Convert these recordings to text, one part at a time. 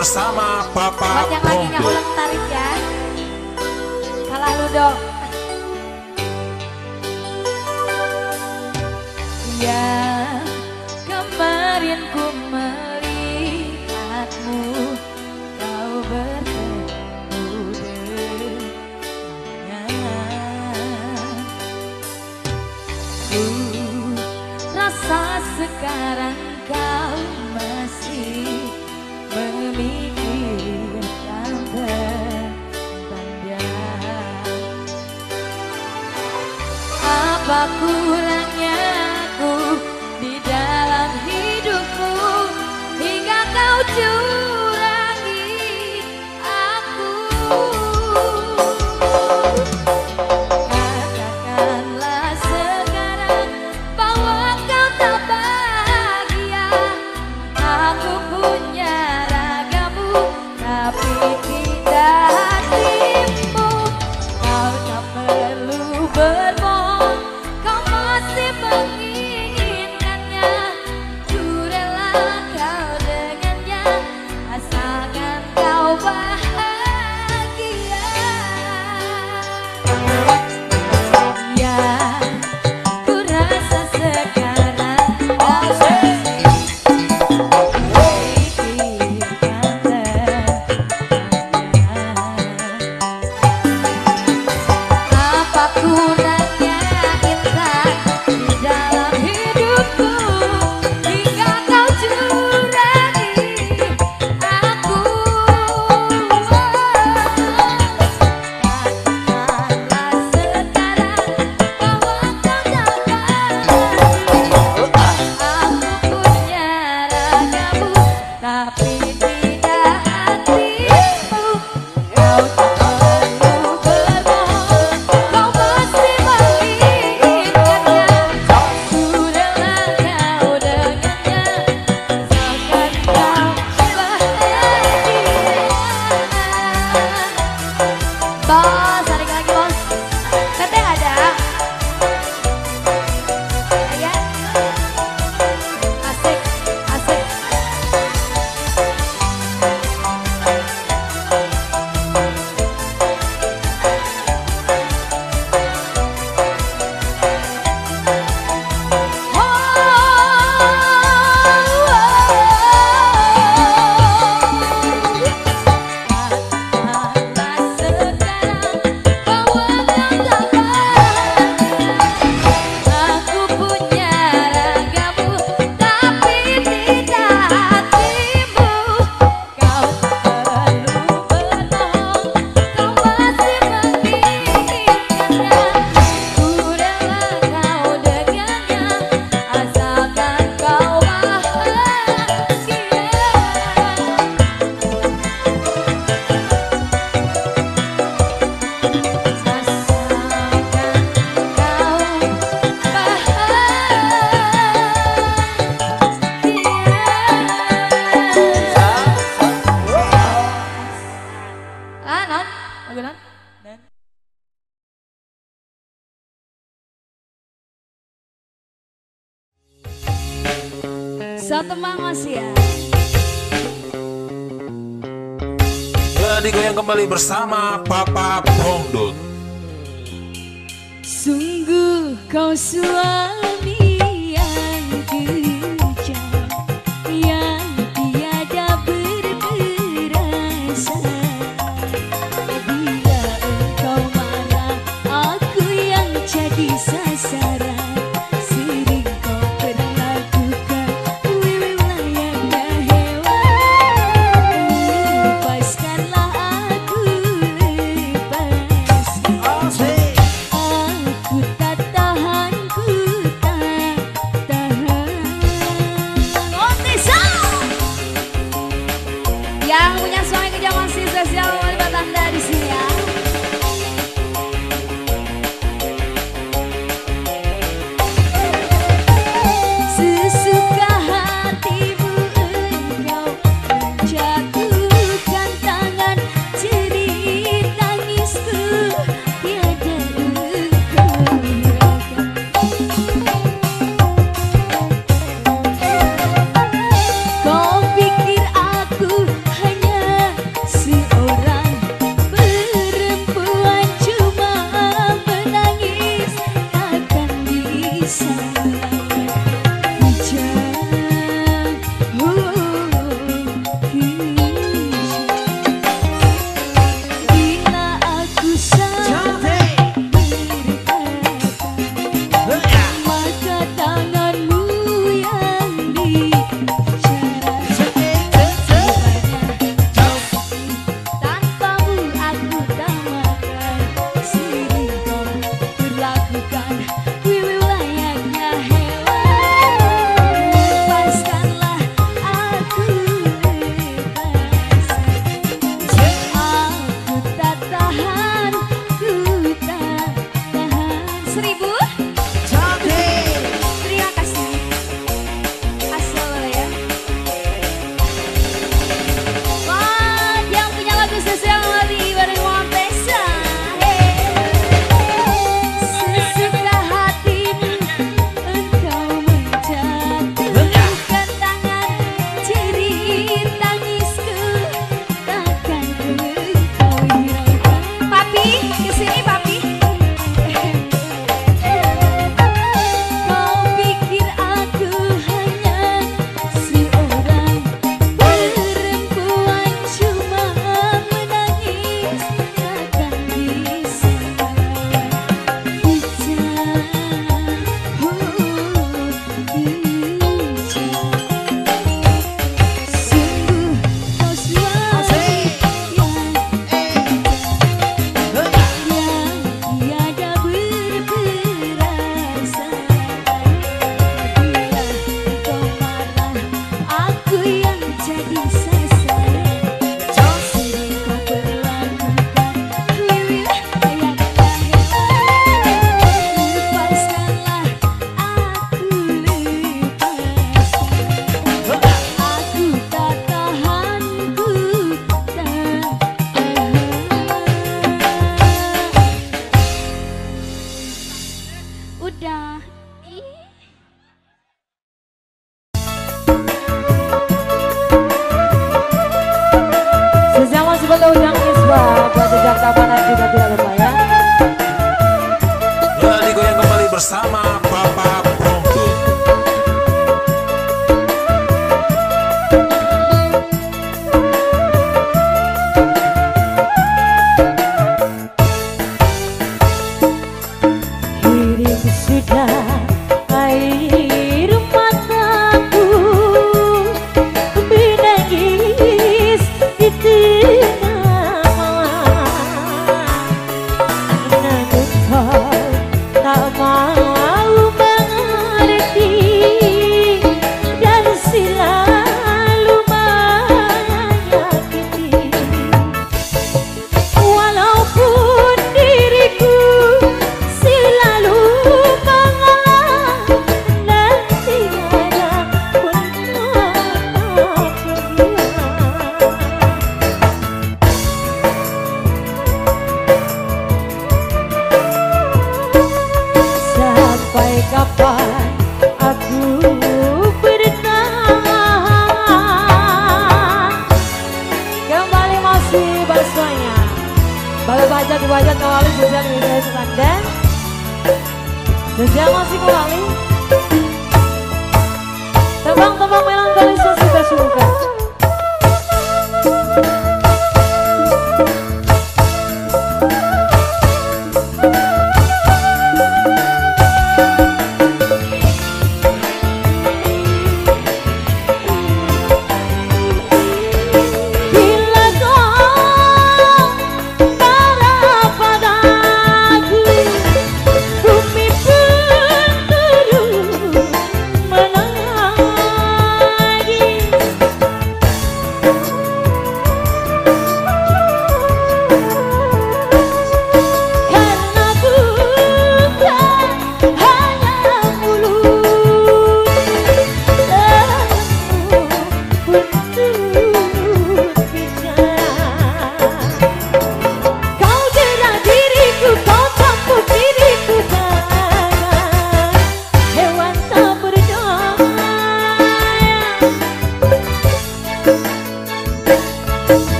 bersama Papa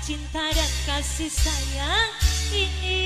cinta dan kasih sayang ini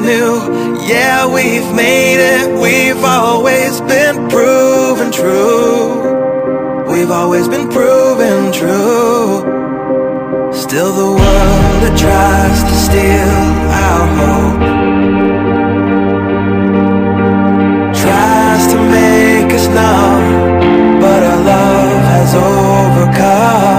new. Yeah, we've made it, we've always been proven true. We've always been proven true. Still the world that tries to steal our hope. Tries to make us numb, but our love has overcome.